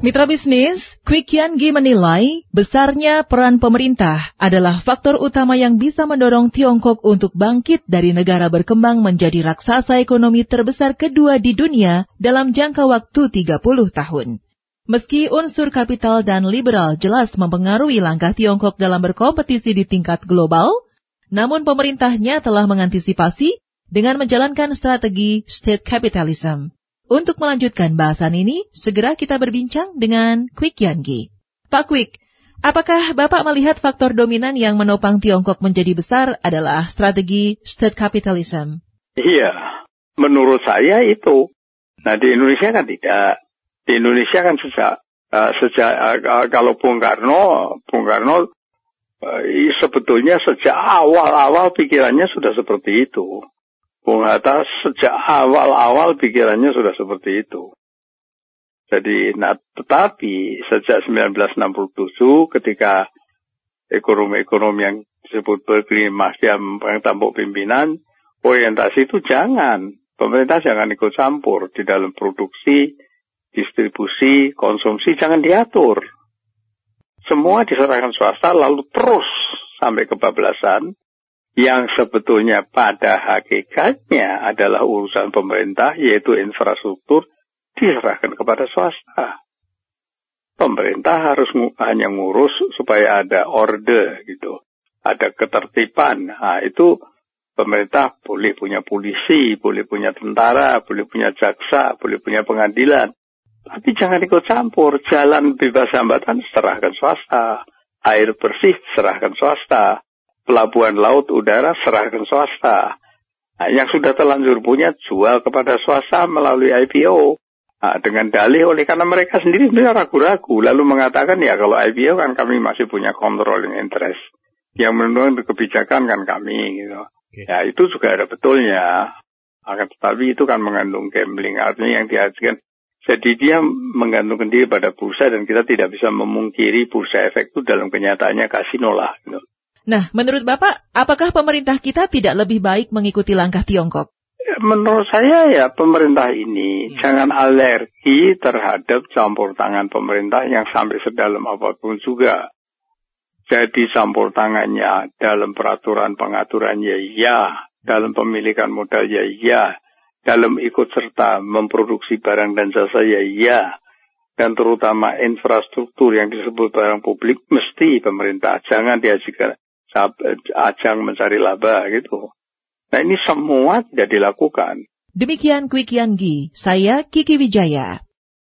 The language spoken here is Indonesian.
Mitra bisnis, Quick Yangi menilai besarnya peran pemerintah adalah faktor utama yang bisa mendorong Tiongkok untuk bangkit dari negara berkembang menjadi raksasa ekonomi terbesar kedua di dunia dalam jangka waktu 30 tahun. Meski unsur kapital dan liberal jelas mempengaruhi langkah Tiongkok dalam berkompetisi di tingkat global, namun pemerintahnya telah mengantisipasi dengan menjalankan strategi state capitalism. Untuk melanjutkan bahasan ini, segera kita berbincang dengan Quick Yangi. Pak Quick, apakah Bapak melihat faktor dominan yang menopang Tiongkok menjadi besar adalah strategi state capitalism? Iya, menurut saya itu. Nah di Indonesia kan tidak. Di Indonesia kan sejak uh, sejak uh, kalau Bung Karno, Bung Karno uh, sebetulnya sejak awal-awal pikirannya sudah seperti itu. Bung Hatta sejak awal-awal pikirannya sudah seperti itu. Jadi, nah, tetapi sejak 1967 ketika ekonomi-ekonomi yang disebut Berkeley Masjid yang tampuk pimpinan, orientasi itu jangan. Pemerintah jangan ikut campur di dalam produksi, distribusi, konsumsi, jangan diatur. Semua diserahkan swasta lalu terus sampai kebablasan yang sebetulnya pada hakikatnya adalah urusan pemerintah yaitu infrastruktur diserahkan kepada swasta. Pemerintah harus hanya ngurus supaya ada orde gitu, ada ketertiban. Nah, itu pemerintah boleh punya polisi, boleh punya tentara, boleh punya jaksa, boleh punya pengadilan. Tapi jangan ikut campur. Jalan bebas hambatan serahkan swasta. Air bersih serahkan swasta pelabuhan laut udara serahkan swasta. Nah, yang sudah terlanjur punya jual kepada swasta melalui IPO. Nah, dengan dalih oleh karena mereka sendiri sebenarnya ragu-ragu lalu mengatakan ya kalau IPO kan kami masih punya controlling interest yang menentukan kebijakan kan kami gitu. Okay. Ya itu juga ada betulnya. Akan tetapi itu kan mengandung gambling artinya yang dihasilkan jadi dia menggantungkan diri pada bursa dan kita tidak bisa memungkiri bursa efek itu dalam kenyataannya kasino lah. Gitu. Nah, menurut Bapak, apakah pemerintah kita tidak lebih baik mengikuti langkah Tiongkok? Menurut saya ya pemerintah ini hmm. jangan alergi terhadap campur tangan pemerintah yang sampai sedalam apa pun juga. Jadi campur tangannya dalam peraturan pengaturannya ya, dalam pemilikan modal ya ya, dalam ikut serta memproduksi barang dan jasa ya ya, dan terutama infrastruktur yang disebut barang publik mesti pemerintah jangan diajukan ajang mencari laba gitu. Nah ini semua tidak dilakukan. Demikian Quick Yanggi, saya Kiki Wijaya.